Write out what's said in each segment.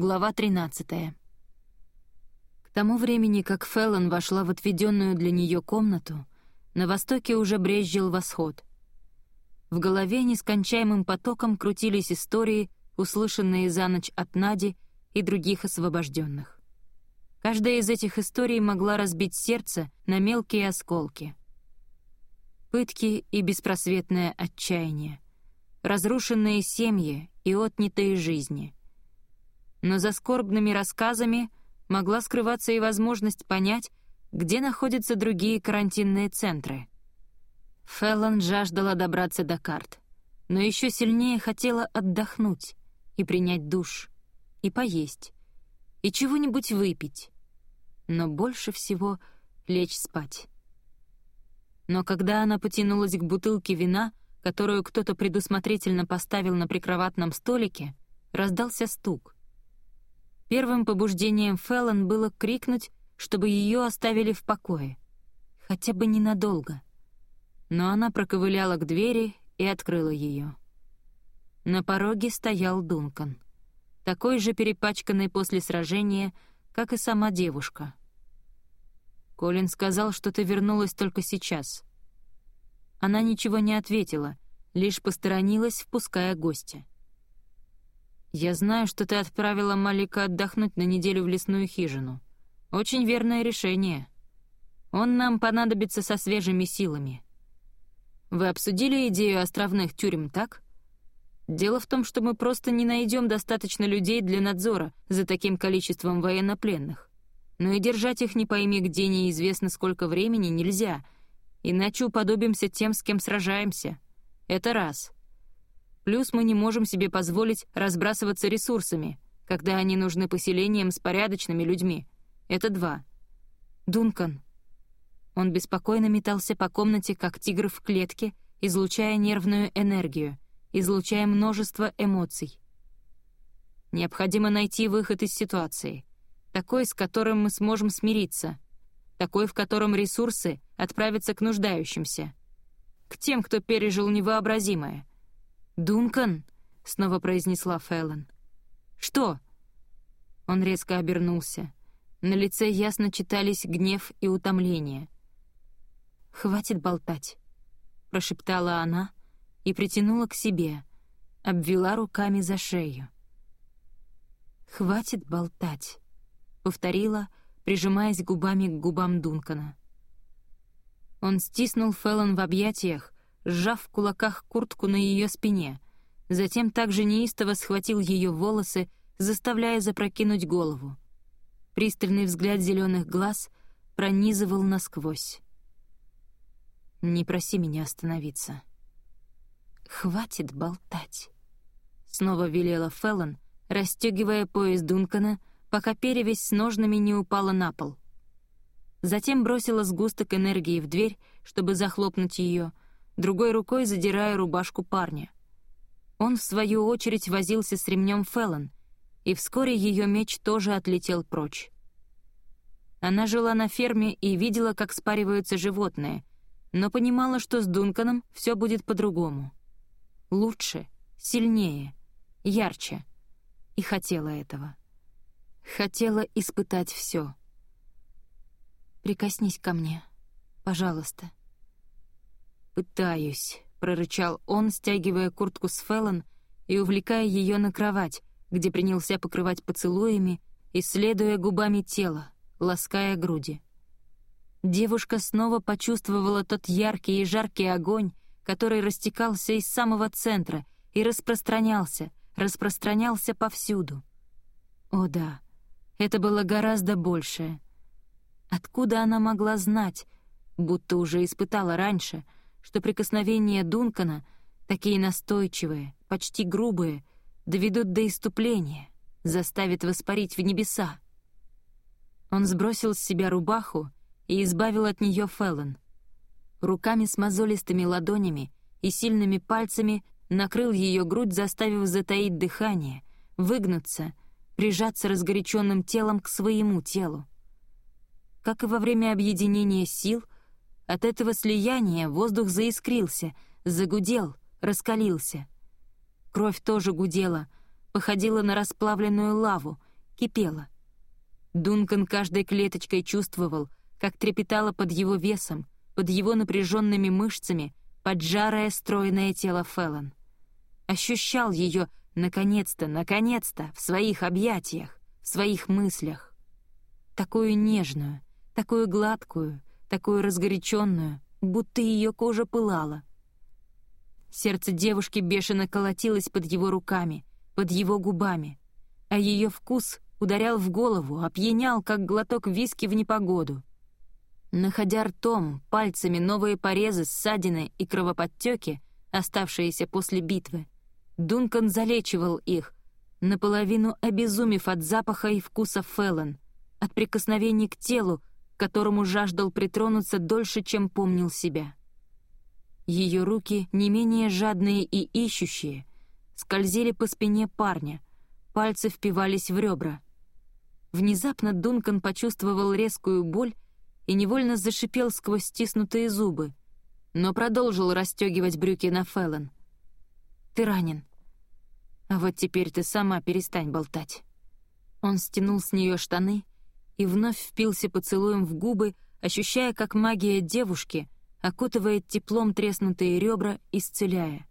Глава 13. К тому времени, как Феллон вошла в отведенную для нее комнату, на востоке уже брезжил восход. В голове нескончаемым потоком крутились истории, услышанные за ночь от Нади и других освобожденных. Каждая из этих историй могла разбить сердце на мелкие осколки. Пытки и беспросветное отчаяние, разрушенные семьи и отнятые жизни — но за скорбными рассказами могла скрываться и возможность понять, где находятся другие карантинные центры. Феллон жаждала добраться до карт, но еще сильнее хотела отдохнуть и принять душ, и поесть, и чего-нибудь выпить, но больше всего лечь спать. Но когда она потянулась к бутылке вина, которую кто-то предусмотрительно поставил на прикроватном столике, раздался стук — Первым побуждением Феллон было крикнуть, чтобы ее оставили в покое. Хотя бы ненадолго. Но она проковыляла к двери и открыла ее. На пороге стоял Дункан. Такой же перепачканный после сражения, как и сама девушка. «Колин сказал, что ты вернулась только сейчас». Она ничего не ответила, лишь посторонилась, впуская гостя. «Я знаю, что ты отправила Малика отдохнуть на неделю в лесную хижину. Очень верное решение. Он нам понадобится со свежими силами. Вы обсудили идею островных тюрем, так? Дело в том, что мы просто не найдем достаточно людей для надзора за таким количеством военнопленных. Но и держать их не пойми где неизвестно сколько времени нельзя, иначе уподобимся тем, с кем сражаемся. Это раз — Плюс мы не можем себе позволить разбрасываться ресурсами, когда они нужны поселениям с порядочными людьми. Это два. Дункан. Он беспокойно метался по комнате, как тигр в клетке, излучая нервную энергию, излучая множество эмоций. Необходимо найти выход из ситуации, такой, с которым мы сможем смириться, такой, в котором ресурсы отправятся к нуждающимся, к тем, кто пережил невообразимое — «Дункан?» — снова произнесла Фэллон. «Что?» Он резко обернулся. На лице ясно читались гнев и утомление. «Хватит болтать», — прошептала она и притянула к себе, обвела руками за шею. «Хватит болтать», — повторила, прижимаясь губами к губам Дункана. Он стиснул Фэллон в объятиях, сжав в кулаках куртку на ее спине, затем также неистово схватил ее волосы, заставляя запрокинуть голову. Пристальный взгляд зеленых глаз пронизывал насквозь. «Не проси меня остановиться». «Хватит болтать», — снова велела Феллон, расстегивая пояс Дункана, пока перевесь с ножнами не упала на пол. Затем бросила сгусток энергии в дверь, чтобы захлопнуть ее, — другой рукой задирая рубашку парня. Он, в свою очередь, возился с ремнем Феллон, и вскоре ее меч тоже отлетел прочь. Она жила на ферме и видела, как спариваются животные, но понимала, что с Дунканом все будет по-другому. Лучше, сильнее, ярче. И хотела этого. Хотела испытать все. «Прикоснись ко мне, пожалуйста», «Пытаюсь», — прорычал он, стягивая куртку с Феллон и увлекая ее на кровать, где принялся покрывать поцелуями, исследуя губами тело, лаская груди. Девушка снова почувствовала тот яркий и жаркий огонь, который растекался из самого центра и распространялся, распространялся повсюду. О да, это было гораздо большее. Откуда она могла знать, будто уже испытала раньше — что прикосновения Дункана, такие настойчивые, почти грубые, доведут до иступления, заставят воспарить в небеса. Он сбросил с себя рубаху и избавил от нее Феллон. Руками с мозолистыми ладонями и сильными пальцами накрыл ее грудь, заставив затаить дыхание, выгнуться, прижаться разгоряченным телом к своему телу. Как и во время объединения сил — от этого слияния воздух заискрился, загудел, раскалился. Кровь тоже гудела, походила на расплавленную лаву, кипела. Дункан каждой клеточкой чувствовал, как трепетало под его весом, под его напряженными мышцами поджарое стройное тело Феллон. Ощущал ее, наконец-то, наконец-то, в своих объятиях, в своих мыслях. Такую нежную, такую гладкую, такую разгоряченную, будто ее кожа пылала. Сердце девушки бешено колотилось под его руками, под его губами, а ее вкус ударял в голову, опьянял, как глоток виски в непогоду. Находя ртом, пальцами новые порезы, ссадины и кровоподтеки, оставшиеся после битвы, Дункан залечивал их, наполовину обезумев от запаха и вкуса Феллон, от прикосновений к телу, которому жаждал притронуться дольше, чем помнил себя. Ее руки, не менее жадные и ищущие, скользили по спине парня, пальцы впивались в ребра. Внезапно Дункан почувствовал резкую боль и невольно зашипел сквозь стиснутые зубы, но продолжил расстегивать брюки на Феллон. «Ты ранен. А вот теперь ты сама перестань болтать». Он стянул с нее штаны и вновь впился поцелуем в губы, ощущая, как магия девушки — окутывает теплом треснутые ребра, исцеляя.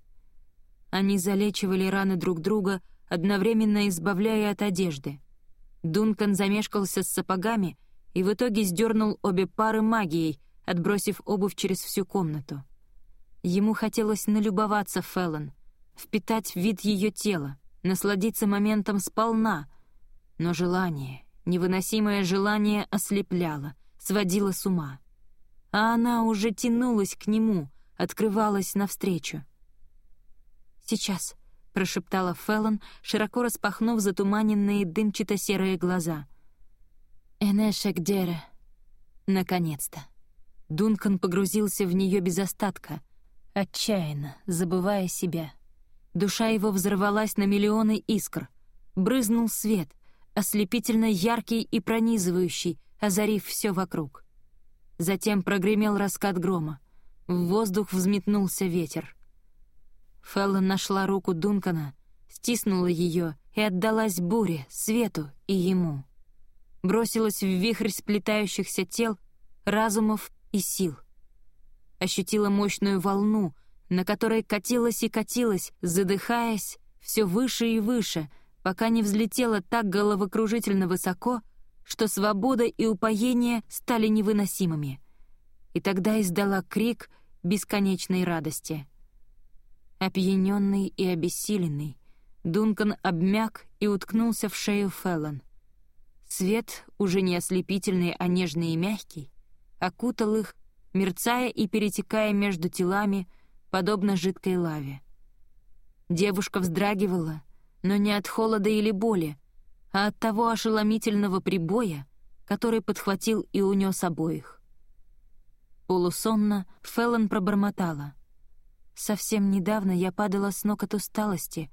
Они залечивали раны друг друга, одновременно избавляя от одежды. Дункан замешкался с сапогами и в итоге сдернул обе пары магией, отбросив обувь через всю комнату. Ему хотелось налюбоваться Феллон, впитать вид ее тела, насладиться моментом сполна, но желание, невыносимое желание ослепляло, сводило с ума а она уже тянулась к нему, открывалась навстречу. «Сейчас», — прошептала Феллон, широко распахнув затуманенные дымчато-серые глаза. «Энешек Дере». Наконец-то. Дункан погрузился в нее без остатка, отчаянно, забывая себя. Душа его взорвалась на миллионы искр. Брызнул свет, ослепительно яркий и пронизывающий, озарив все вокруг. Затем прогремел раскат грома. В воздух взметнулся ветер. Феллон нашла руку Дункана, стиснула ее и отдалась буре, свету и ему. Бросилась в вихрь сплетающихся тел, разумов и сил. Ощутила мощную волну, на которой катилась и катилась, задыхаясь, все выше и выше, пока не взлетела так головокружительно высоко, что свобода и упоение стали невыносимыми. И тогда издала крик бесконечной радости. Опьяненный и обессиленный, Дункан обмяк и уткнулся в шею Феллон. Свет, уже не ослепительный, а нежный и мягкий, окутал их, мерцая и перетекая между телами, подобно жидкой лаве. Девушка вздрагивала, но не от холода или боли, а от того ошеломительного прибоя, который подхватил и унес обоих. Полусонно Феллон пробормотала. «Совсем недавно я падала с ног от усталости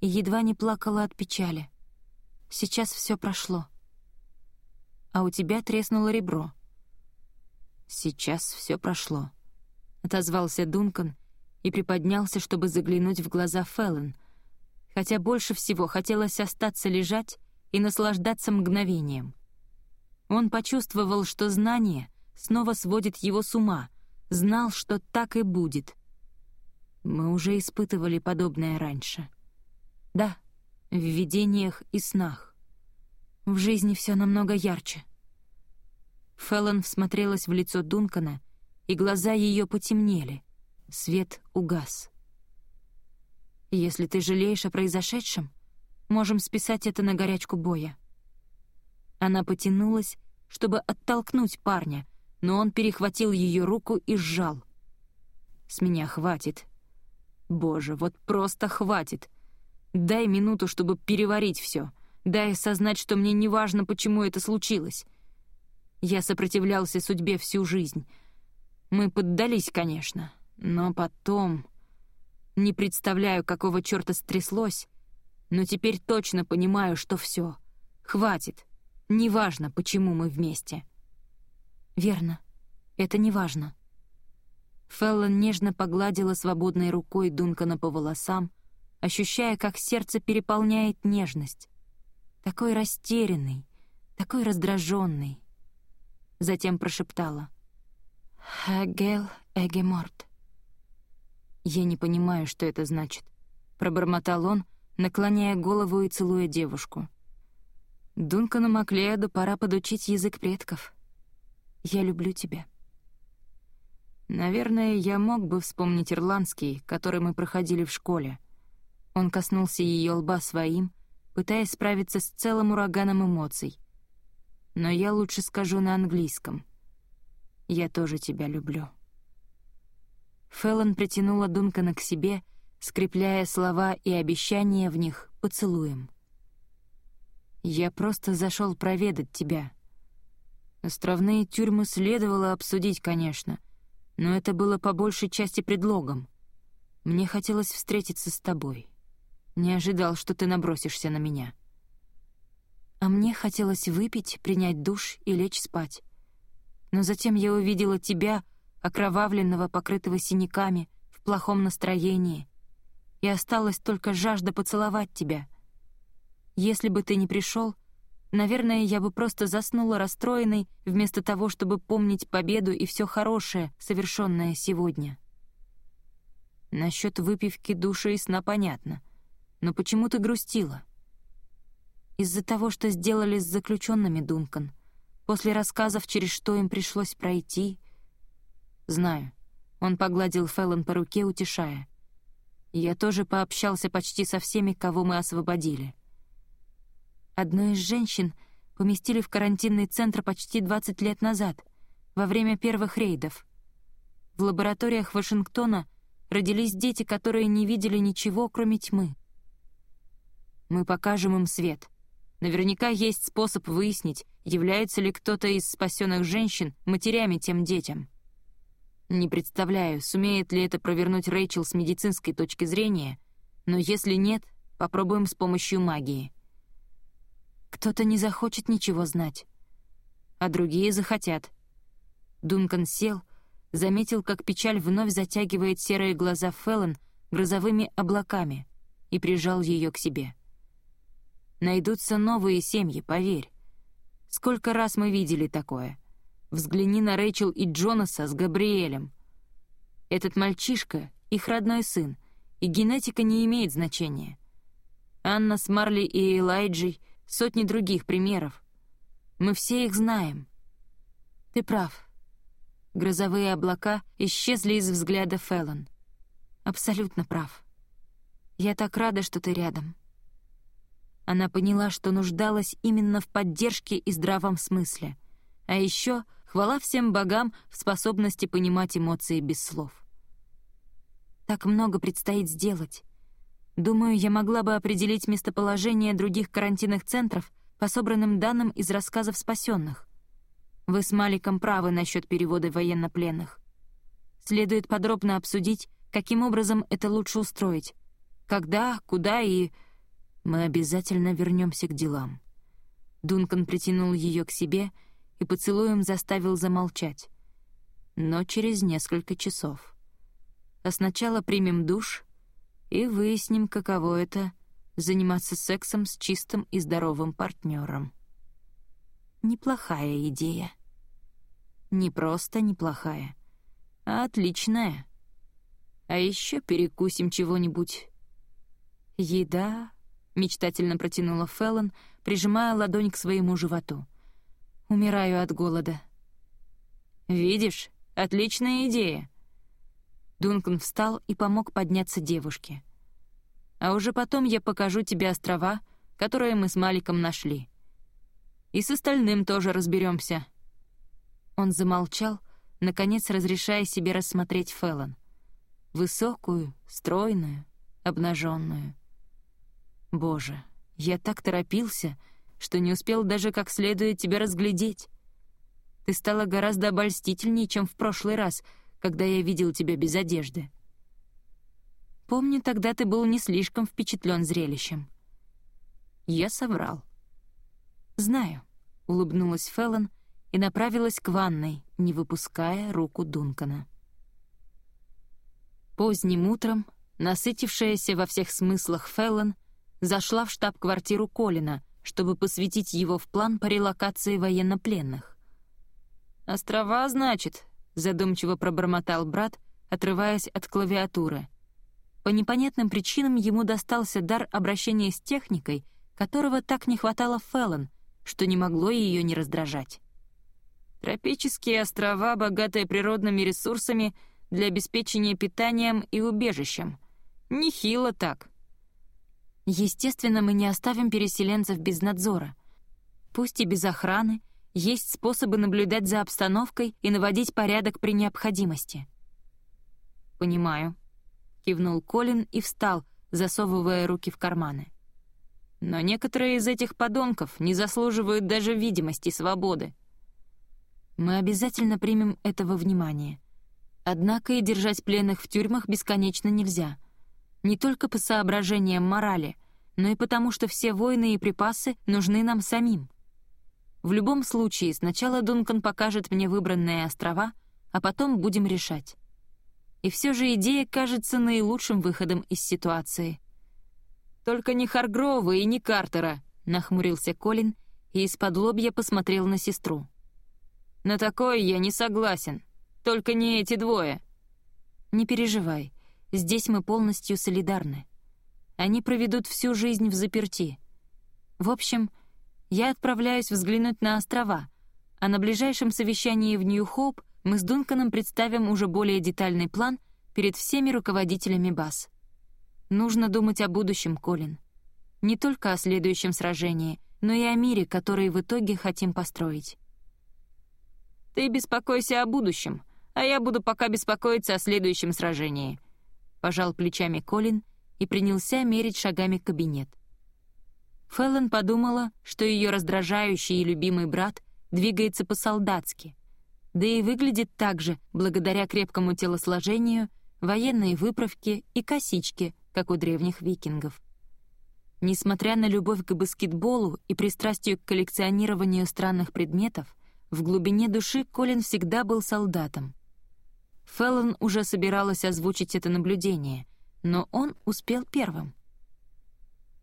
и едва не плакала от печали. Сейчас все прошло. А у тебя треснуло ребро». «Сейчас все прошло», — отозвался Дункан и приподнялся, чтобы заглянуть в глаза Феллон, хотя больше всего хотелось остаться лежать и наслаждаться мгновением. Он почувствовал, что знание снова сводит его с ума, знал, что так и будет. Мы уже испытывали подобное раньше. Да, в видениях и снах. В жизни все намного ярче. Феллон всмотрелась в лицо Дункана, и глаза ее потемнели. Свет угас. «Если ты жалеешь о произошедшем, Можем списать это на горячку боя». Она потянулась, чтобы оттолкнуть парня, но он перехватил ее руку и сжал. «С меня хватит. Боже, вот просто хватит. Дай минуту, чтобы переварить все. Дай осознать, что мне не важно, почему это случилось. Я сопротивлялся судьбе всю жизнь. Мы поддались, конечно, но потом... Не представляю, какого черта стряслось, но теперь точно понимаю, что все. Хватит. Неважно, почему мы вместе. Верно. Это неважно. Феллон нежно погладила свободной рукой Дункана по волосам, ощущая, как сердце переполняет нежность. такой растерянный, такой раздраженный. Затем прошептала. «Хагел Эгеморт». «Я не понимаю, что это значит», — пробормотал он, наклоняя голову и целуя девушку. «Дункану Маклеоду пора подучить язык предков. Я люблю тебя». Наверное, я мог бы вспомнить ирландский, который мы проходили в школе. Он коснулся ее лба своим, пытаясь справиться с целым ураганом эмоций. Но я лучше скажу на английском. «Я тоже тебя люблю». Феллон притянула Дункана к себе, скрепляя слова и обещания в них поцелуем. «Я просто зашел проведать тебя. Островные тюрьмы следовало обсудить, конечно, но это было по большей части предлогом. Мне хотелось встретиться с тобой». Не ожидал, что ты набросишься на меня. А мне хотелось выпить, принять душ и лечь спать. Но затем я увидела тебя, окровавленного, покрытого синяками, в плохом настроении, и осталась только жажда поцеловать тебя. Если бы ты не пришел, наверное, я бы просто заснула расстроенной, вместо того, чтобы помнить победу и все хорошее, совершенное сегодня. Насчет выпивки, души и сна понятно. Но почему ты грустила? Из-за того, что сделали с заключенными, Дункан. После рассказов, через что им пришлось пройти. Знаю. Он погладил Феллон по руке, утешая. Я тоже пообщался почти со всеми, кого мы освободили. Одну из женщин поместили в карантинный центр почти 20 лет назад, во время первых рейдов. В лабораториях Вашингтона родились дети, которые не видели ничего, кроме тьмы. Мы покажем им свет. Наверняка есть способ выяснить, является ли кто-то из спасенных женщин матерями тем детям. Не представляю, сумеет ли это провернуть Рэйчел с медицинской точки зрения, но если нет, попробуем с помощью магии. Кто-то не захочет ничего знать, а другие захотят. Дункан сел, заметил, как печаль вновь затягивает серые глаза Феллон грозовыми облаками и прижал ее к себе. Найдутся новые семьи, поверь. Сколько раз мы видели такое. Взгляни на Рэйчел и Джонаса с Габриэлем. Этот мальчишка — их родной сын, и генетика не имеет значения. Анна с Марли и Элайджей — сотни других примеров. Мы все их знаем. Ты прав. Грозовые облака исчезли из взгляда Феллон. Абсолютно прав. Я так рада, что ты рядом. Она поняла, что нуждалась именно в поддержке и здравом смысле. А еще хвала всем богам в способности понимать эмоции без слов. Так много предстоит сделать. Думаю, я могла бы определить местоположение других карантинных центров по собранным данным из рассказов спасенных. Вы с Маликом правы насчет перевода военнопленных. Следует подробно обсудить, каким образом это лучше устроить. Когда, куда и мы обязательно вернемся к делам». Дункан притянул ее к себе и поцелуем заставил замолчать. Но через несколько часов. А сначала примем душ и выясним, каково это — заниматься сексом с чистым и здоровым партнером. Неплохая идея. Не просто неплохая, а отличная. А еще перекусим чего-нибудь. Еда — мечтательно протянула Феллон, прижимая ладонь к своему животу. «Умираю от голода». «Видишь, отличная идея». Дункан встал и помог подняться девушке. «А уже потом я покажу тебе острова, которые мы с Маликом нашли. И с остальным тоже разберемся. Он замолчал, наконец разрешая себе рассмотреть Феллон. Высокую, стройную, обнаженную. Боже, я так торопился, что не успел даже как следует тебя разглядеть. Ты стала гораздо обольстительнее, чем в прошлый раз, когда я видел тебя без одежды. Помню, тогда ты был не слишком впечатлен зрелищем. Я соврал. «Знаю», — улыбнулась Феллон и направилась к ванной, не выпуская руку Дункана. Поздним утром, насытившаяся во всех смыслах Феллон, зашла в штаб-квартиру Колина, чтобы посвятить его в план по релокации военнопленных. «Острова, значит», — задумчиво пробормотал брат, отрываясь от клавиатуры. По непонятным причинам ему достался дар обращения с техникой, которого так не хватало Феллон, что не могло ее не раздражать. Тропические острова, богатые природными ресурсами для обеспечения питанием и убежищем. Нехило так. Естественно, мы не оставим переселенцев без надзора. Пусть и без охраны, есть способы наблюдать за обстановкой и наводить порядок при необходимости. «Понимаю», — кивнул Колин и встал, засовывая руки в карманы. «Но некоторые из этих подонков не заслуживают даже видимости свободы. Мы обязательно примем это во внимание. Однако и держать пленных в тюрьмах бесконечно нельзя. Не только по соображениям морали, но и потому, что все войны и припасы нужны нам самим. В любом случае, сначала Дункан покажет мне выбранные острова, а потом будем решать. И все же идея кажется наилучшим выходом из ситуации. «Только не Харгрова и не Картера», — нахмурился Колин и из-под лобья посмотрел на сестру. На такое я не согласен. Только не эти двое. Не переживай. Здесь мы полностью солидарны. Они проведут всю жизнь в заперти. В общем, я отправляюсь взглянуть на острова, а на ближайшем совещании в Нью-Хоуп мы с Дунканом представим уже более детальный план перед всеми руководителями баз. Нужно думать о будущем, Колин. Не только о следующем сражении, но и о мире, который в итоге хотим построить. Ты беспокойся о будущем, а я буду пока беспокоиться о следующем сражении». Пожал плечами Колин и принялся мерить шагами кабинет. Феллон подумала, что ее раздражающий и любимый брат двигается по-солдатски, да и выглядит так же, благодаря крепкому телосложению, военной выправке и косичке, как у древних викингов. Несмотря на любовь к баскетболу и пристрастию к коллекционированию странных предметов, в глубине души Колин всегда был солдатом. Феллон уже собиралась озвучить это наблюдение, но он успел первым.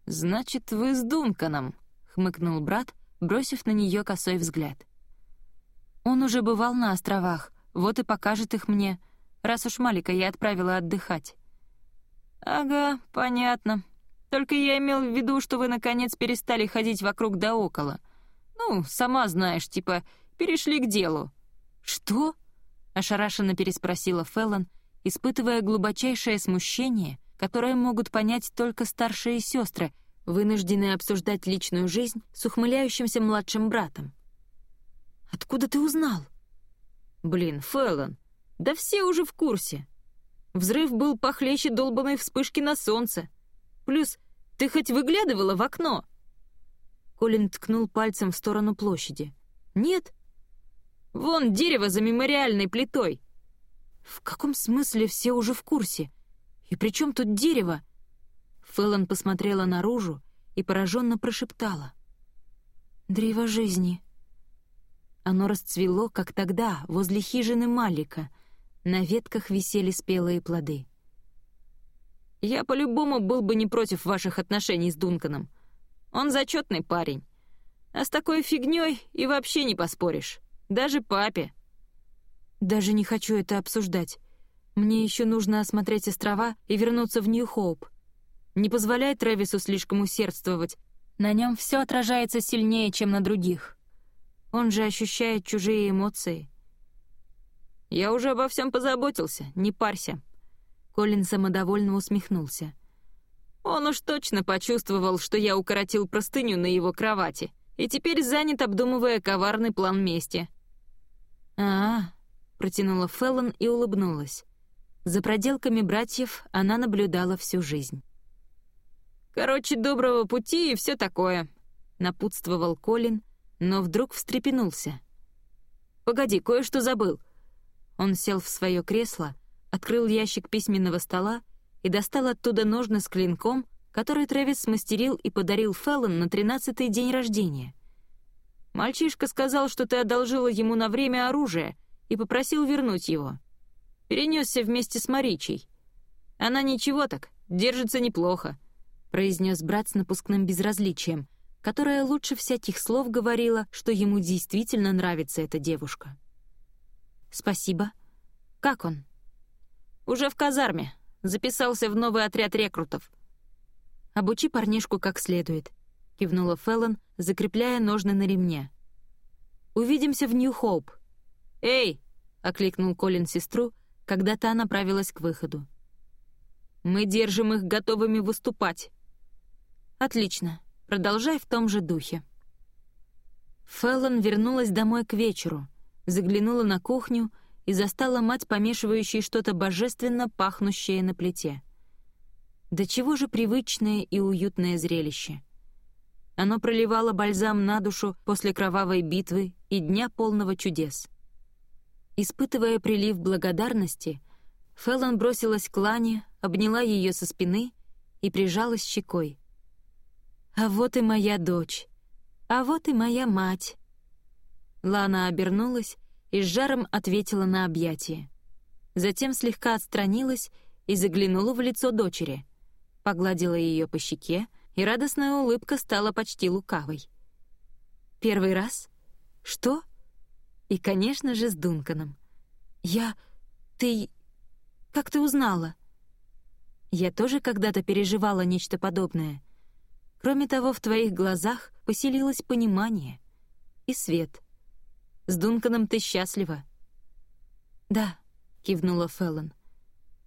«Значит, вы с Дунканом», — хмыкнул брат, бросив на нее косой взгляд. «Он уже бывал на островах, вот и покажет их мне, раз уж Малика я отправила отдыхать». «Ага, понятно. Только я имел в виду, что вы, наконец, перестали ходить вокруг да около. Ну, сама знаешь, типа, перешли к делу». «Что?» — ошарашенно переспросила Феллон, испытывая глубочайшее смущение, которое могут понять только старшие сестры, вынужденные обсуждать личную жизнь с ухмыляющимся младшим братом. «Откуда ты узнал?» «Блин, Феллон, да все уже в курсе. Взрыв был похлеще долбанной вспышки на солнце. Плюс ты хоть выглядывала в окно?» Колин ткнул пальцем в сторону площади. «Нет, Вон дерево за мемориальной плитой!» «В каком смысле все уже в курсе? И при чем тут дерево?» Фэллон посмотрела наружу и пораженно прошептала. «Древо жизни». Оно расцвело, как тогда, возле хижины Малика. На ветках висели спелые плоды. «Я по-любому был бы не против ваших отношений с Дунканом. Он зачетный парень. А с такой фигней и вообще не поспоришь. Даже папе. Даже не хочу это обсуждать. Мне еще нужно осмотреть острова и вернуться в Нью-Хоуп. Не позволяй Трэвису слишком усердствовать. На нем все отражается сильнее, чем на других. Он же ощущает чужие эмоции. «Я уже обо всем позаботился, не парься». Колин самодовольно усмехнулся. Он уж точно почувствовал, что я укоротил простыню на его кровати, и теперь занят, обдумывая коварный план мести. «А-а», — протянула Феллон и улыбнулась. За проделками братьев она наблюдала всю жизнь. «Короче, доброго пути и все такое», — напутствовал Колин, но вдруг встрепенулся. «Погоди, кое-что забыл». Он сел в свое кресло, открыл ящик письменного стола и достал оттуда ножны с клинком, который Трэвис смастерил и подарил Феллон на тринадцатый день рождения — Мальчишка сказал, что ты одолжила ему на время оружие и попросил вернуть его. Перенесся вместе с Маричей. Она ничего так, держится неплохо», — произнес брат с напускным безразличием, которая лучше всяких слов говорила, что ему действительно нравится эта девушка. «Спасибо. Как он?» «Уже в казарме. Записался в новый отряд рекрутов». «Обучи парнишку как следует», — кивнула Феллон, закрепляя ножны на ремне. «Увидимся в Нью-Хоуп». «Эй!» — окликнул Колин сестру, когда та направилась к выходу. «Мы держим их готовыми выступать». «Отлично. Продолжай в том же духе». Феллон вернулась домой к вечеру, заглянула на кухню и застала мать, помешивающей что-то божественно пахнущее на плите. Да чего же привычное и уютное зрелище. Оно проливало бальзам на душу после кровавой битвы и дня полного чудес. Испытывая прилив благодарности, Феллон бросилась к Лане, обняла ее со спины и прижалась щекой. «А вот и моя дочь. А вот и моя мать». Лана обернулась и с жаром ответила на объятие. Затем слегка отстранилась и заглянула в лицо дочери, погладила ее по щеке, и радостная улыбка стала почти лукавой. «Первый раз? Что?» И, конечно же, с Дунканом. «Я... Ты... Как ты узнала?» Я тоже когда-то переживала нечто подобное — Кроме того, в твоих глазах поселилось понимание и свет. С Дунканом ты счастлива». «Да», — кивнула Феллон.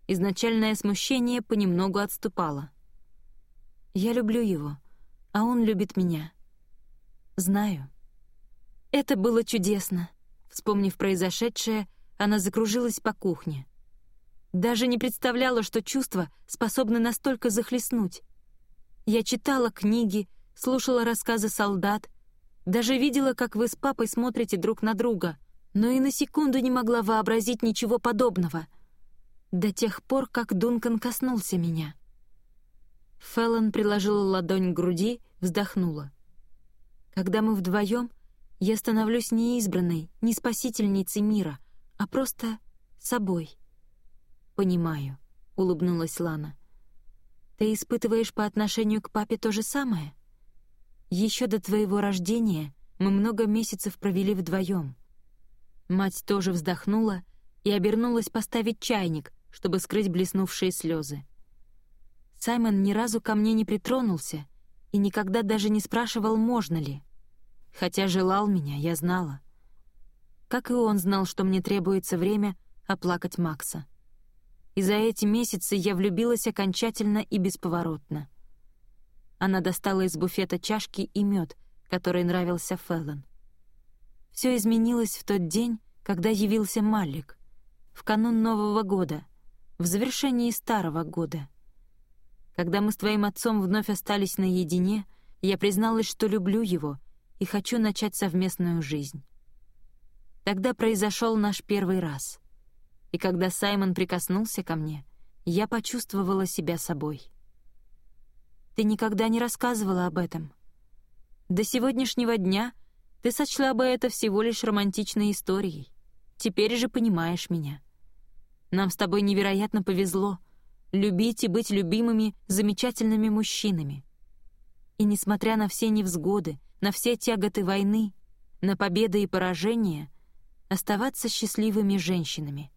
Изначальное смущение понемногу отступало. «Я люблю его, а он любит меня. Знаю». Это было чудесно. Вспомнив произошедшее, она закружилась по кухне. Даже не представляла, что чувства способны настолько захлестнуть. Я читала книги, слушала рассказы солдат, даже видела, как вы с папой смотрите друг на друга, но и на секунду не могла вообразить ничего подобного. До тех пор, как Дункан коснулся меня. Феллон приложила ладонь к груди, вздохнула. Когда мы вдвоем, я становлюсь не избранной, не спасительницей мира, а просто собой. «Понимаю», — улыбнулась Лана. Ты испытываешь по отношению к папе то же самое? Еще до твоего рождения мы много месяцев провели вдвоем. Мать тоже вздохнула и обернулась поставить чайник, чтобы скрыть блеснувшие слезы. Саймон ни разу ко мне не притронулся и никогда даже не спрашивал, можно ли. Хотя желал меня, я знала. Как и он знал, что мне требуется время оплакать Макса и за эти месяцы я влюбилась окончательно и бесповоротно. Она достала из буфета чашки и мед, который нравился Феллон. Все изменилось в тот день, когда явился Малик, в канун Нового года, в завершении Старого года. Когда мы с твоим отцом вновь остались наедине, я призналась, что люблю его и хочу начать совместную жизнь. Тогда произошел наш первый раз — и когда Саймон прикоснулся ко мне, я почувствовала себя собой. Ты никогда не рассказывала об этом. До сегодняшнего дня ты сочла бы это всего лишь романтичной историей. Теперь же понимаешь меня. Нам с тобой невероятно повезло любить и быть любимыми замечательными мужчинами. И несмотря на все невзгоды, на все тяготы войны, на победы и поражения, оставаться счастливыми женщинами —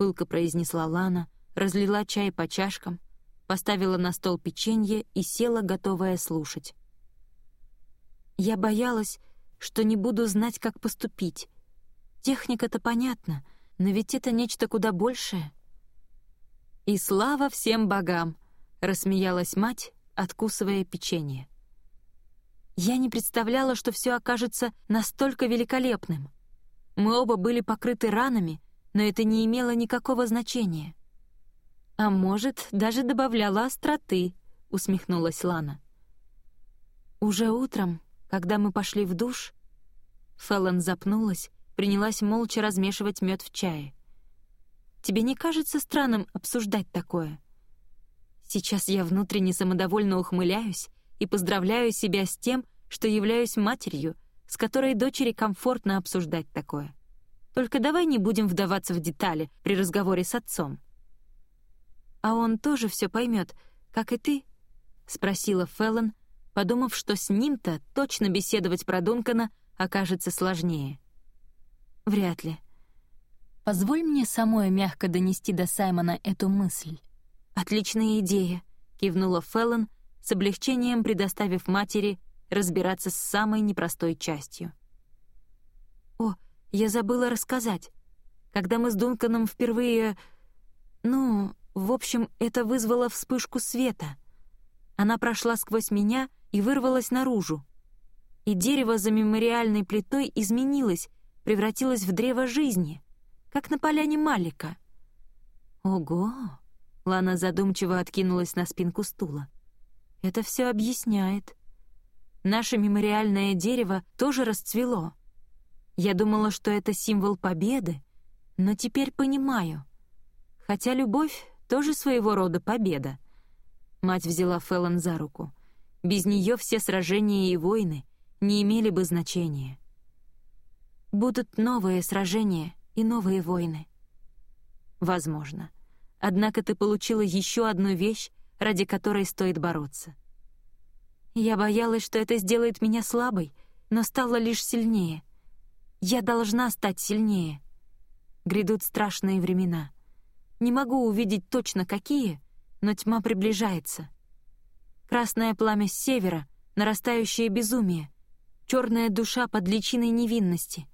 пылко произнесла Лана, разлила чай по чашкам, поставила на стол печенье и села, готовая слушать. Я боялась, что не буду знать, как поступить. Техника-то понятна, но ведь это нечто куда большее. «И слава всем богам!» — рассмеялась мать, откусывая печенье. Я не представляла, что все окажется настолько великолепным. Мы оба были покрыты ранами, но это не имело никакого значения. «А может, даже добавляла остроты», — усмехнулась Лана. Уже утром, когда мы пошли в душ, Феллон запнулась, принялась молча размешивать мед в чае. «Тебе не кажется странным обсуждать такое?» Сейчас я внутренне самодовольно ухмыляюсь и поздравляю себя с тем, что являюсь матерью, с которой дочери комфортно обсуждать такое. Только давай не будем вдаваться в детали при разговоре с отцом». «А он тоже все поймет, как и ты?» — спросила Феллон, подумав, что с ним-то точно беседовать про Дункана окажется сложнее. Вряд ли. Позволь мне самой мягко донести до Саймона эту мысль. «Отличная идея», — кивнула Феллон, с облегчением предоставив матери разбираться с самой непростой частью. «О, я забыла рассказать. Когда мы с Дунканом впервые... Ну, в общем, это вызвало вспышку света. Она прошла сквозь меня и вырвалась наружу. И дерево за мемориальной плитой изменилось, превратилось в древо жизни, как на поляне Малика. «Ого!» — Лана задумчиво откинулась на спинку стула. «Это все объясняет. Наше мемориальное дерево тоже расцвело. Я думала, что это символ победы, но теперь понимаю. Хотя любовь тоже своего рода победа. Мать взяла Феллон за руку. Без нее все сражения и войны не имели бы значения. Будут новые сражения и новые войны. Возможно. Однако ты получила еще одну вещь, ради которой стоит бороться. Я боялась, что это сделает меня слабой, но стала лишь сильнее. Я должна стать сильнее. Грядут страшные времена — не могу увидеть точно какие, но тьма приближается. Красное пламя с севера, нарастающее безумие, черная душа под личиной невинности.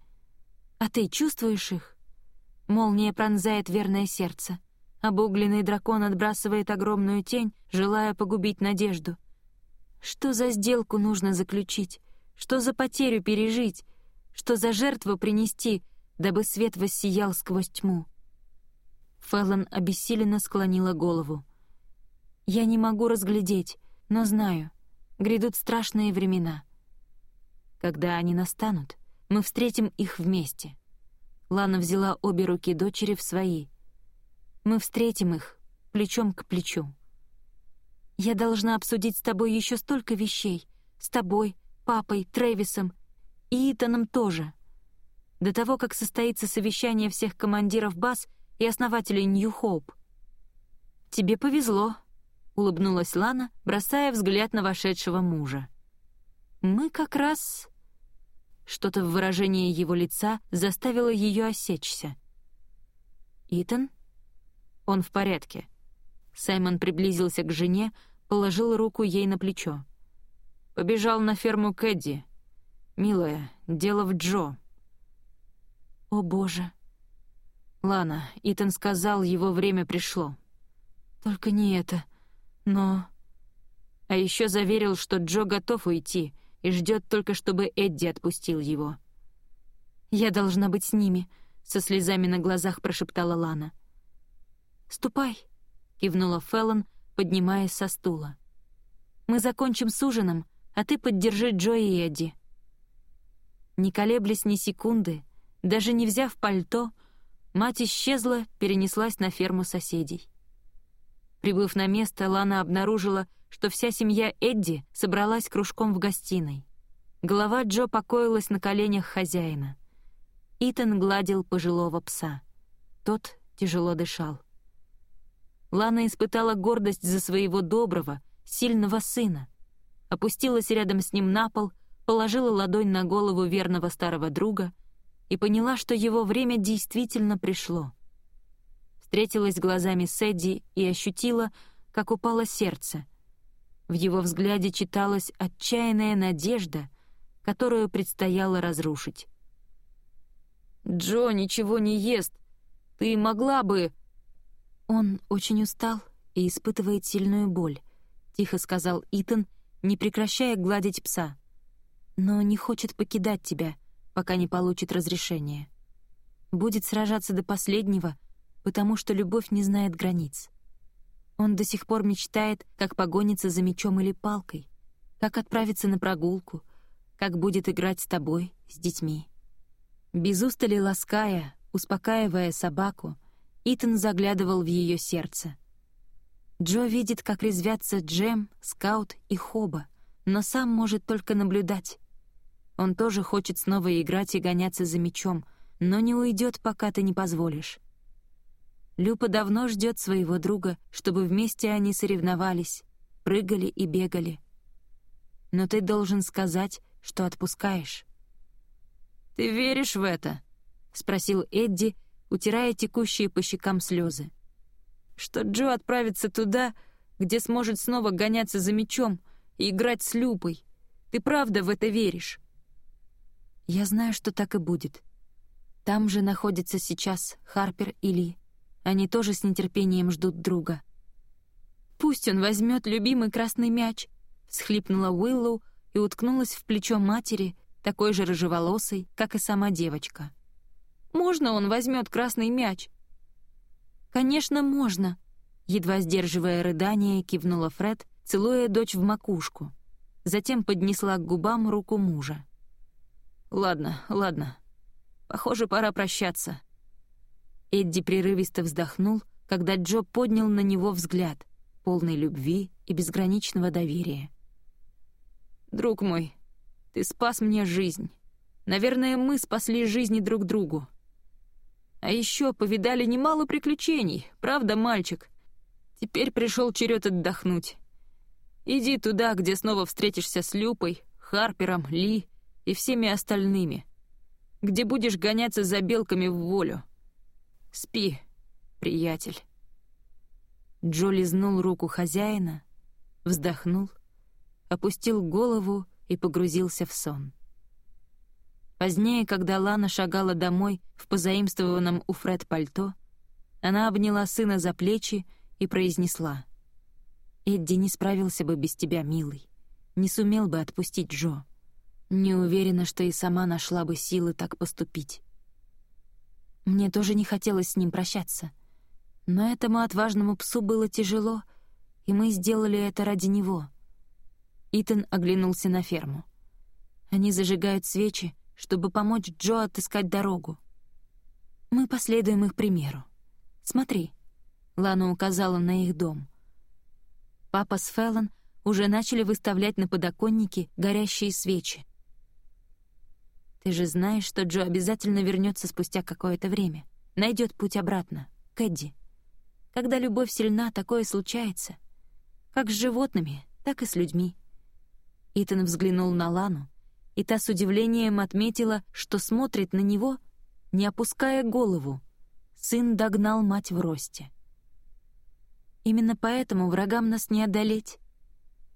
А ты чувствуешь их? Молния пронзает верное сердце. Обугленный дракон отбрасывает огромную тень, желая погубить надежду. Что за сделку нужно заключить? Что за потерю пережить? Что за жертву принести, дабы свет воссиял сквозь тьму? Феллон обессиленно склонила голову. «Я не могу разглядеть, но знаю, грядут страшные времена. Когда они настанут, мы встретим их вместе». Лана взяла обе руки дочери в свои. «Мы встретим их, плечом к плечу. Я должна обсудить с тобой еще столько вещей. С тобой, папой, Трэвисом и Итаном тоже. До того, как состоится совещание всех командиров баз — и основателей Нью-Хоуп. «Тебе повезло», — улыбнулась Лана, бросая взгляд на вошедшего мужа. «Мы как раз...» Что-то в выражении его лица заставило ее осечься. «Итан?» «Он в порядке». Саймон приблизился к жене, положил руку ей на плечо. «Побежал на ферму Кэдди. Милая, дело в Джо». «О, Боже!» «Лана, Итан сказал, его время пришло». «Только не это. Но...» А еще заверил, что Джо готов уйти и ждет только, чтобы Эдди отпустил его. «Я должна быть с ними», — со слезами на глазах прошептала Лана. «Ступай», — кивнула Феллон, поднимаясь со стула. «Мы закончим с ужином, а ты поддержи Джо и Эдди». Не колеблясь ни секунды, даже не взяв пальто, — Мать исчезла, перенеслась на ферму соседей. Прибыв на место, Лана обнаружила, что вся семья Эдди собралась кружком в гостиной. Голова Джо покоилась на коленях хозяина. Итан гладил пожилого пса. Тот тяжело дышал. Лана испытала гордость за своего доброго, сильного сына. Опустилась рядом с ним на пол, положила ладонь на голову верного старого друга — и поняла, что его время действительно пришло. Встретилась глазами с Эдди и ощутила, как упало сердце. В его взгляде читалась отчаянная надежда, которую предстояло разрушить. «Джо ничего не ест. Ты могла бы...» «Он очень устал и испытывает сильную боль», — тихо сказал Итан, не прекращая гладить пса. «Но не хочет покидать тебя» пока не получит разрешения. Будет сражаться до последнего, потому что любовь не знает границ. Он до сих пор мечтает, как погониться за мечом или палкой, как отправиться на прогулку, как будет играть с тобой, с детьми. Без устали лаская, успокаивая собаку, Итан заглядывал в ее сердце. Джо видит, как резвятся Джем, Скаут и Хоба, но сам может только наблюдать. Он тоже хочет снова играть и гоняться за мячом, но не уйдет, пока ты не позволишь. Люпа давно ждет своего друга, чтобы вместе они соревновались, прыгали и бегали. но ты должен сказать, что отпускаешь». «Ты веришь в это?» — спросил Эдди, утирая текущие по щекам слезы. «Что Джо отправится туда, где сможет снова гоняться за мечом и играть с Люпой. Ты правда в это веришь?» «Я знаю, что так и будет. Там же находится сейчас Харпер и Ли. Они тоже с нетерпением ждут друга». «Пусть он возьмет любимый красный мяч», — всхлипнула Уиллоу и уткнулась в плечо матери, такой же рыжеволосой, как и сама девочка. «Можно он возьмет красный мяч?» «Конечно, можно», — едва сдерживая рыдание, кивнула Фред, целуя дочь в макушку. Затем поднесла к губам руку мужа. «Ладно, ладно. Похоже, пора прощаться». Эдди прерывисто вздохнул, когда Джо поднял на него взгляд, полный любви и безграничного доверия. «Друг мой, ты спас мне жизнь. Наверное, мы спасли жизни друг другу. А еще повидали немало приключений, правда, мальчик? Теперь пришел черед отдохнуть. Иди туда, где снова встретишься с Люпой, Харпером, Ли и всеми остальными, где будешь гоняться за белками в волю. Спи, приятель». Джо лизнул руку хозяина, вздохнул, опустил голову и погрузился в сон. Позднее, когда Лана шагала домой в позаимствованном у Фред пальто, она обняла сына за плечи и произнесла. «Эдди не справился бы без тебя, милый. Не сумел бы отпустить Джо. Не уверена, что и сама нашла бы силы так поступить. Мне тоже не хотелось с ним прощаться. Но этому отважному псу было тяжело, и мы сделали это ради него». Итан оглянулся на ферму. Они зажигают свечи, чтобы помочь Джо отыскать дорогу. Мы последуем их примеру. Смотри, Лана указала на их дом. Папа с Феллон уже начали выставлять на подоконнике горящие свечи. Ты же знаешь, что Джо обязательно вернется спустя какое-то время, найдет путь обратно, к Эдди. Когда любовь сильна, такое случается. Как с животными, так и с людьми. Итан взглянул на Лану, и та с удивлением отметила, что смотрит на него, не опуская голову. Сын догнал мать в росте. Именно поэтому врагам нас не одолеть.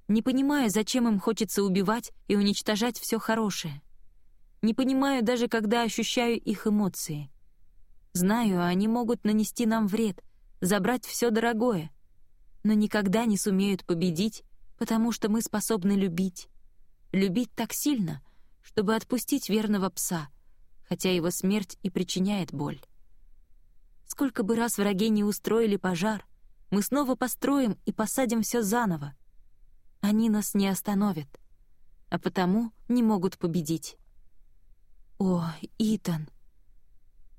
Не понимаю, зачем им хочется убивать и уничтожать все хорошее. Не понимаю даже, когда ощущаю их эмоции. Знаю, они могут нанести нам вред, забрать все дорогое, но никогда не сумеют победить, потому что мы способны любить. Любить так сильно, чтобы отпустить верного пса, хотя его смерть и причиняет боль. Сколько бы раз враги не устроили пожар, мы снова построим и посадим все заново. Они нас не остановят, а потому не могут победить. «О, Итан!»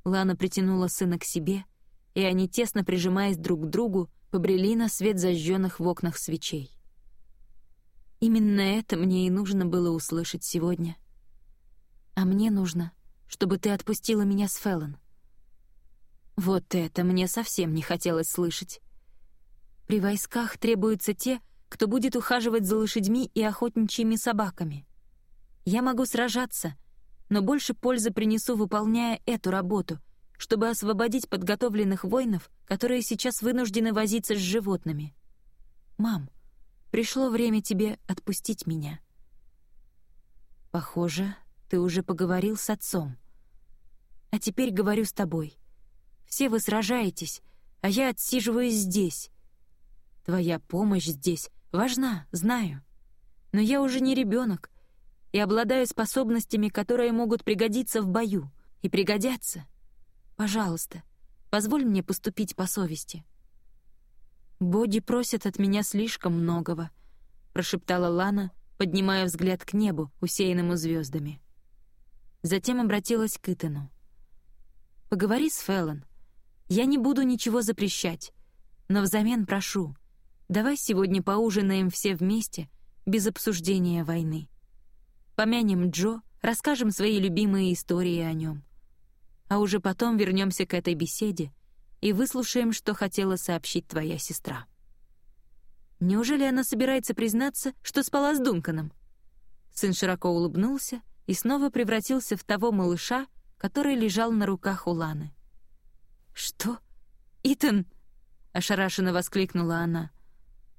Лана притянула сына к себе, и они, тесно прижимаясь друг к другу, побрели на свет зажженных в окнах свечей. Именно это мне и нужно было услышать сегодня. А мне нужно, чтобы ты отпустила меня с Феллон. Вот это мне совсем не хотелось слышать. При войсках требуются те, кто будет ухаживать за лошадьми и охотничьими собаками. Я могу сражаться, но больше пользы принесу, выполняя эту работу, чтобы освободить подготовленных воинов, которые сейчас вынуждены возиться с животными. Мам, пришло время тебе отпустить меня. Похоже, ты уже поговорил с отцом. А теперь говорю с тобой. Все вы сражаетесь, а я отсиживаюсь здесь. Твоя помощь здесь важна, знаю. Но я уже не ребенок и обладаю способностями, которые могут пригодиться в бою, и пригодятся. Пожалуйста, позволь мне поступить по совести». «Боди просят от меня слишком многого», — прошептала Лана, поднимая взгляд к небу, усеянному звездами. Затем обратилась к Итану. «Поговори с Феллон. Я не буду ничего запрещать, но взамен прошу, давай сегодня поужинаем все вместе, без обсуждения войны. Помянем Джо, расскажем свои любимые истории о нем. А уже потом вернемся к этой беседе и выслушаем, что хотела сообщить твоя сестра». Неужели она собирается признаться, что спала с Дунканом? Сын широко улыбнулся и снова превратился в того малыша, который лежал на руках у Ланы. «Что? Итан!» — ошарашенно воскликнула она.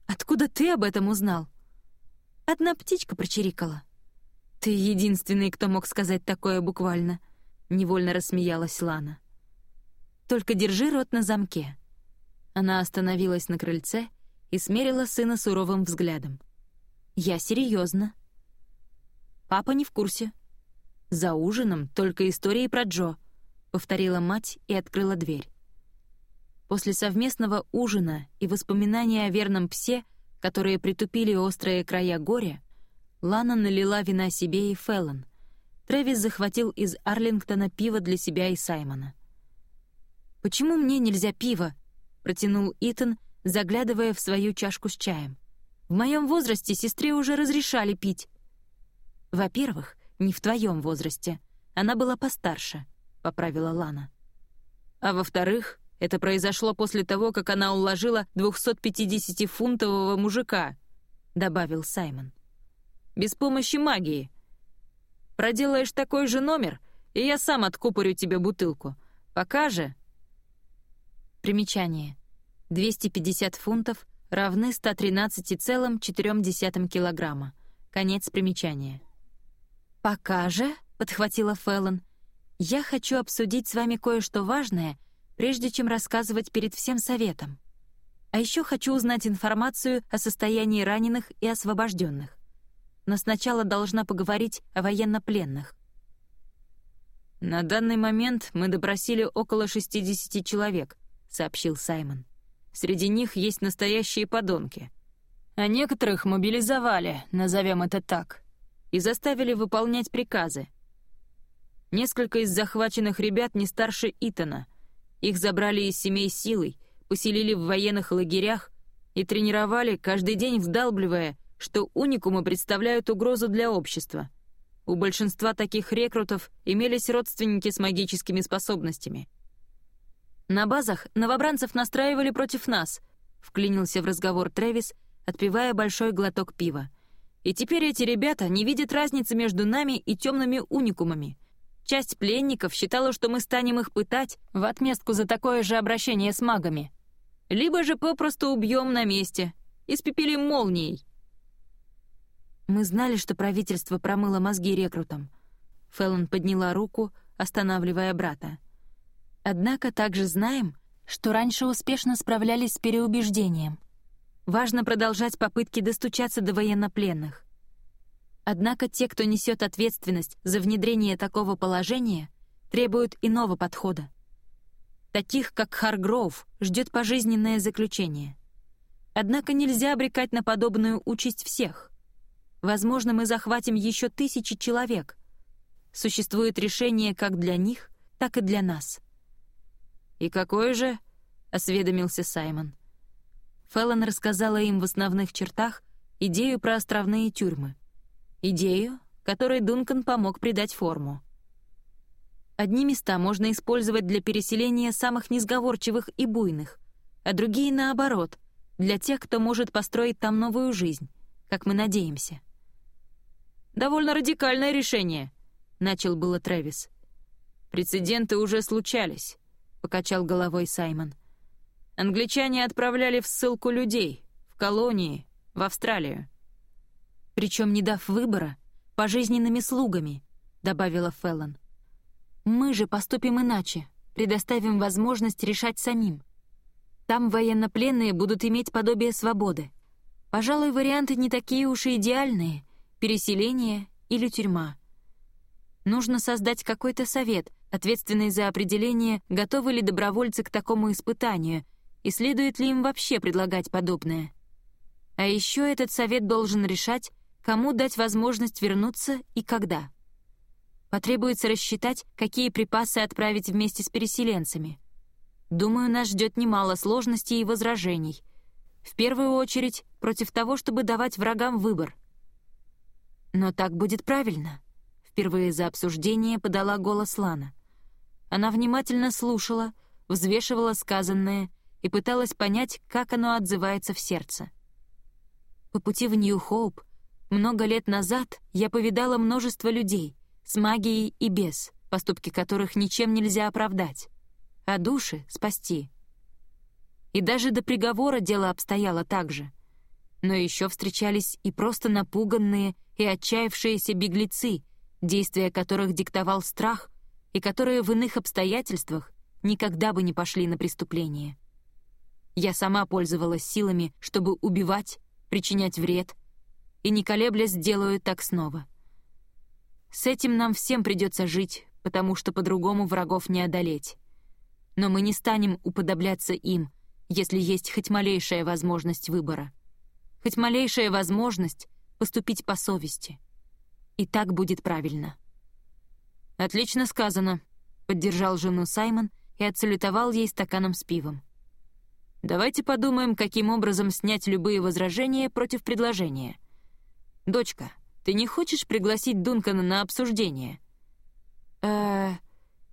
«Откуда ты об этом узнал?» «Одна птичка прочирикала». «Ты единственный, кто мог сказать такое буквально», — невольно рассмеялась Лана. «Только держи рот на замке». Она остановилась на крыльце и смерила сына суровым взглядом. «Я серьезно. Папа не в курсе. За ужином только истории про Джо», — повторила мать и открыла дверь. После совместного ужина и воспоминания о верном псе, которые притупили острые края горя, Лана налила вина себе и Феллон. Трэвис захватил из Арлингтона пиво для себя и Саймона. «Почему мне нельзя пиво?» — протянул Итан, заглядывая в свою чашку с чаем. «В моем возрасте сестре уже разрешали пить». «Во-первых, не в твоем возрасте. Она была постарше», — поправила Лана. «А во-вторых, это произошло после того, как она уложила 250-фунтового мужика», — добавил Саймон. «Без помощи магии. Проделаешь такой же номер, и я сам откупорю тебе бутылку. Пока же...» Примечание. 250 фунтов равны 113,4 килограмма. Конец примечания. «Пока же», — подхватила Феллон, — «я хочу обсудить с вами кое-что важное — прежде чем рассказывать перед всем советом. А еще хочу узнать информацию о состоянии раненых и освобожденных. Но сначала должна поговорить о военнопленных. «На данный момент мы допросили около 60 человек», — сообщил Саймон. «Среди них есть настоящие подонки. А некоторых мобилизовали, назовем это так, и заставили выполнять приказы. Несколько из захваченных ребят не старше Итана, их забрали из семей силой, поселили в военных лагерях и тренировали, каждый день вдалбливая, что уникумы представляют угрозу для общества. У большинства таких рекрутов имелись родственники с магическими способностями. «На базах новобранцев настраивали против нас», — вклинился в разговор Трэвис, отпивая большой глоток пива. «И теперь эти ребята не видят разницы между нами и темными уникумами. Часть пленников считала, что мы станем их пытать в отместку за такое же обращение с магами. Либо же попросту убьем на месте, испепелим молнией. Мы знали, что правительство промыло мозги рекрутам. Феллон подняла руку, останавливая брата. Однако также знаем, что раньше успешно справлялись с переубеждением. Важно продолжать попытки достучаться до военнопленных. Однако те, кто несет ответственность за внедрение такого положения, требуют иного подхода. Таких, как Харгроув, ждет пожизненное заключение. Однако нельзя обрекать на подобную участь всех. Возможно, мы захватим еще тысячи человек. Существует решение как для них, так и для нас. «И какое же?» — осведомился Саймон. Феллон рассказала им в основных чертах идею про островные тюрьмы — Идею, которой Дункан помог придать форму. Одни места можно использовать для переселения самых несговорчивых и буйных, а другие, наоборот, для тех, кто может построить там новую жизнь, как мы надеемся. «Довольно радикальное решение», — начал было Трэвис. «Прецеденты уже случались», — покачал головой Саймон. «Англичане отправляли в ссылку людей, в колонии, в Австралию причем не дав выбора, пожизненными слугами», — добавила Феллон. «Мы же поступим иначе, предоставим возможность решать самим. Там военнопленные будут иметь подобие свободы. Пожалуй, варианты не такие уж и идеальные — переселение или тюрьма. Нужно создать какой-то совет, ответственный за определение, готовы ли добровольцы к такому испытанию и следует ли им вообще предлагать подобное. А еще этот совет должен решать, кому дать возможность вернуться и когда. Потребуется рассчитать, какие припасы отправить вместе с переселенцами. Думаю, нас ждет немало сложностей и возражений. В первую очередь, против того, чтобы давать врагам выбор. Но так будет правильно. Впервые за обсуждение подала голос Лана. Она внимательно слушала, взвешивала сказанное и пыталась понять, как оно отзывается в сердце. По пути в Нью-Хоуп много лет назад я повидала множество людей с магией и без, поступки которых ничем нельзя оправдать, а души спасти. И даже до приговора дело обстояло так же. Но еще встречались и просто напуганные и отчаявшиеся беглецы, действия которых диктовал страх и которые в иных обстоятельствах никогда бы не пошли на преступление. Я сама пользовалась силами, чтобы убивать, причинять вред, и, не колеблясь, сделаю так снова. С этим нам всем придется жить, потому что по-другому врагов не одолеть. Но мы не станем уподобляться им, если есть хоть малейшая возможность выбора. Хоть малейшая возможность поступить по совести. И так будет правильно. «Отлично сказано», — поддержал жену Саймон и отсалютовал ей стаканом с пивом. Давайте подумаем, каким образом снять любые возражения против предложения. Дочка, ты не хочешь пригласить Дункана на обсуждение? э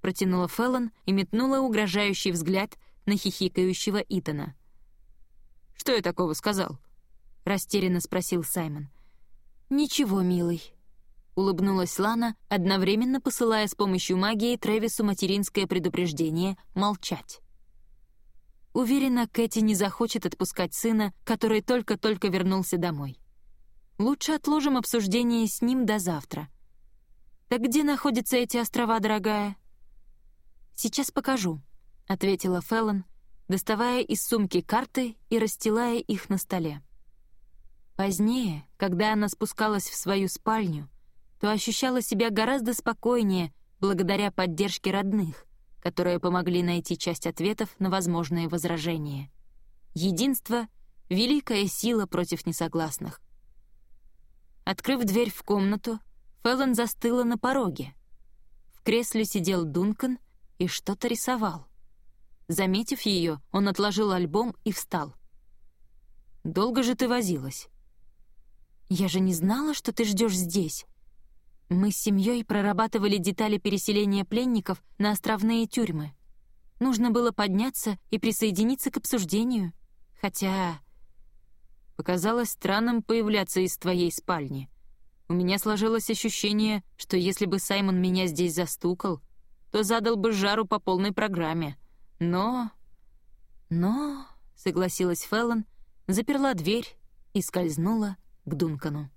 протянула Феллон и метнула угрожающий взгляд на хихикающего Итана. «Что я такого сказал?» — растерянно спросил Саймон. «Ничего, милый», — улыбнулась Лана, одновременно посылая с помощью магии Трэвису материнское предупреждение молчать. Уверена, Кэти не захочет отпускать сына, который только-только вернулся домой. Лучше отложим обсуждение с ним до завтра. Так где находятся эти острова, дорогая? Сейчас покажу, ответила Феллон, доставая из сумки карты и расстилая их на столе. Позднее, когда она спускалась в свою спальню, то ощущала себя гораздо спокойнее благодаря поддержке родных, которые помогли найти часть ответов на возможные возражения. Единство — великая сила против несогласных. Открыв дверь в комнату, Феллон застыла на пороге. В кресле сидел Дункан и что-то рисовал. Заметив ее, он отложил альбом и встал. «Долго же ты возилась?» «Я же не знала, что ты ждешь здесь», мы с семьей прорабатывали детали переселения пленников на островные тюрьмы. Нужно было подняться и присоединиться к обсуждению. Хотя... Показалось странным появляться из твоей спальни. У меня сложилось ощущение, что если бы Саймон меня здесь застукал, то задал бы жару по полной программе. Но... Но... — согласилась Феллон, заперла дверь и скользнула к Дункану.